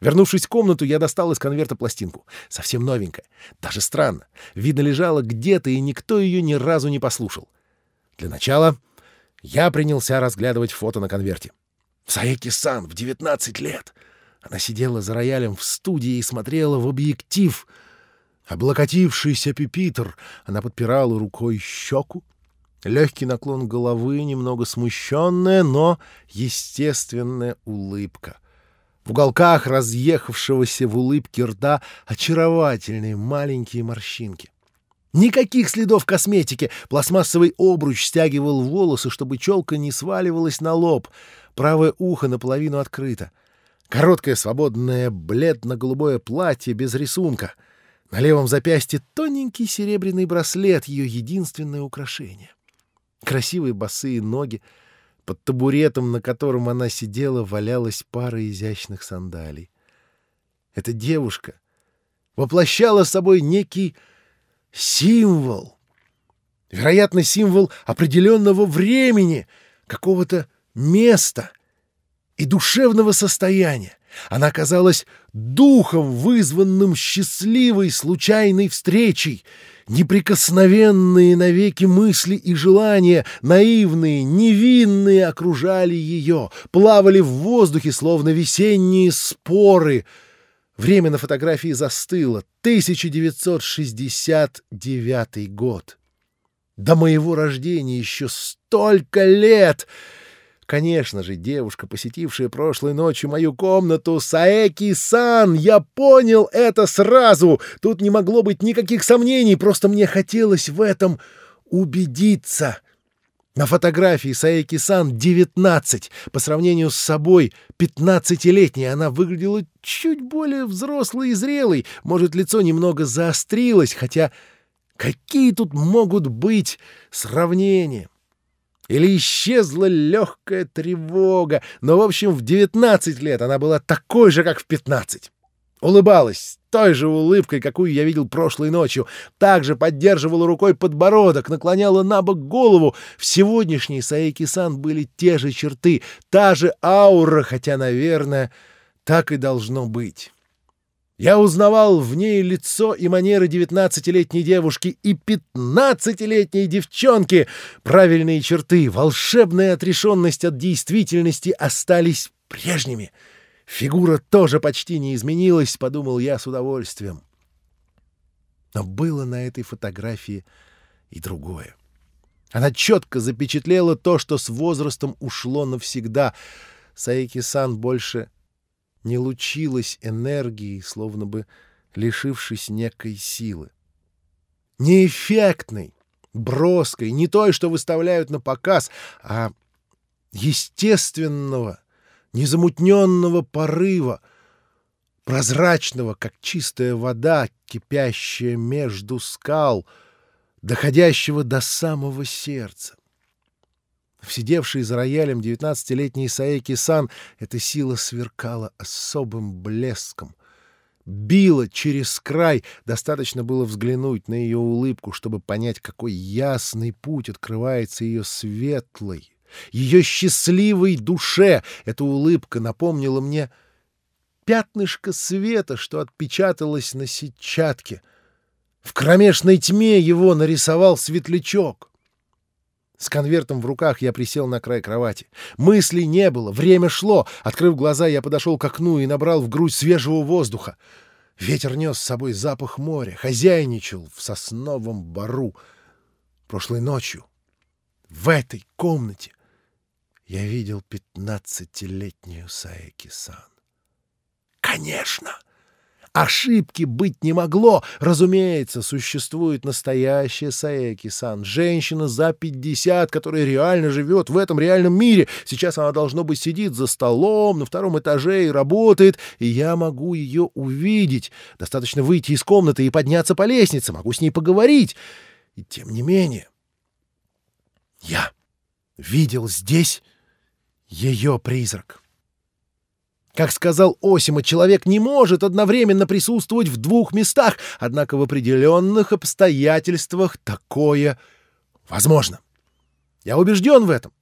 Вернувшись в комнату, я достал из конверта пластинку. Совсем новенькая. Даже странно. Видно, лежала где-то, и никто ее ни разу не послушал. Для начала я принялся разглядывать фото на конверте. Саеки-сан в 19 лет. Она сидела за роялем в студии и смотрела в объектив. Облокотившийся пипитр, она подпирала рукой щеку. Легкий наклон головы, немного смущенная, но естественная улыбка — в уголках разъехавшегося в улыбке рта очаровательные маленькие морщинки. Никаких следов косметики. Пластмассовый обруч стягивал волосы, чтобы челка не сваливалась на лоб. Правое ухо наполовину открыто. Короткое свободное бледно-голубое платье без рисунка. На левом запястье тоненький серебряный браслет, ее единственное украшение. Красивые босые ноги — под табуретом, на котором она сидела, валялась пара изящных сандалий. Эта девушка воплощала собой некий символ. Вероятно, символ определенного времени, какого-то места и душевного состояния. Она казалась духом, вызванным счастливой случайной встречей — Неприкосновенные навеки мысли и желания, наивные, невинные, окружали ее, плавали в воздухе, словно весенние споры. Время на фотографии застыло. 1969 год. До моего рождения еще столько лет! Конечно же, девушка, посетившая прошлой ночью мою комнату, Саэки-сан, я понял это сразу. Тут не могло быть никаких сомнений, просто мне хотелось в этом убедиться. На фотографии Саэки-сан 19. По сравнению с собой 15-летней она выглядела чуть более взрослой и зрелой. Может, лицо немного заострилось, хотя какие тут могут быть сравнения? Или исчезла легкая тревога, но, в общем, в 19 лет она была такой же, как в 15. Улыбалась той же улыбкой, какую я видел прошлой ночью. Также поддерживала рукой подбородок, наклоняла на бок голову. В сегодняшней Саики-сан были те же черты, та же аура, хотя, наверное, так и должно быть. Я узнавал в ней лицо и манеры девятнадцатилетней девушки и пятнадцатилетней девчонки. Правильные черты, волшебная отрешенность от действительности остались прежними. Фигура тоже почти не изменилась, подумал я с удовольствием. Но было на этой фотографии и другое. Она четко запечатлела то, что с возрастом ушло навсегда. Саики-сан больше не лучилась энергией, словно бы лишившись некой силы. Неэффектной, броской, не той, что выставляют на показ, а естественного, незамутненного порыва, прозрачного, как чистая вода, кипящая между скал, доходящего до самого сердца. Сидевший за роялем девятнадцатилетний Саэки-сан эта сила сверкала особым блеском. Била через край, достаточно было взглянуть на ее улыбку, чтобы понять, какой ясный путь открывается ее светлой, ее счастливой душе. Эта улыбка напомнила мне пятнышко света, что отпечаталось на сетчатке. В кромешной тьме его нарисовал светлячок. С конвертом в руках я присел на край кровати. Мыслей не было, время шло. Открыв глаза, я подошел к окну и набрал в грудь свежего воздуха. Ветер нес с собой запах моря, хозяйничал в сосновом бару. Прошлой ночью в этой комнате я видел пятнадцатилетнюю Саэки-сан. Конечно! Ошибки быть не могло. Разумеется, существует настоящая Саэки-сан, женщина за 50, которая реально живет в этом реальном мире. Сейчас она, должно быть, сидит за столом на втором этаже и работает, и я могу ее увидеть. Достаточно выйти из комнаты и подняться по лестнице, могу с ней поговорить. И тем не менее, я видел здесь ее призрак. Как сказал Осима, человек не может одновременно присутствовать в двух местах, однако в определенных обстоятельствах такое возможно. Я убежден в этом.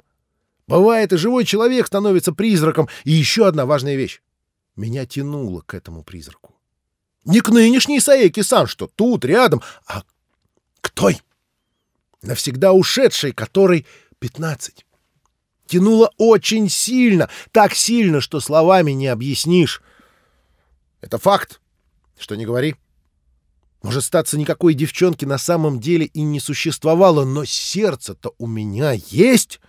Бывает, и живой человек становится призраком. И еще одна важная вещь. Меня тянуло к этому призраку. Не к нынешней Саеки-сан, что тут, рядом, а к той, навсегда ушедшей, которой пятнадцать. Тянуло очень сильно, так сильно, что словами не объяснишь. Это факт, что не говори. Может, статься никакой девчонки на самом деле и не существовало, но сердце-то у меня есть.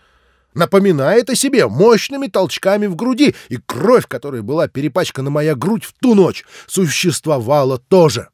Напоминает о себе мощными толчками в груди, и кровь, которой была перепачкана моя грудь в ту ночь, существовала тоже.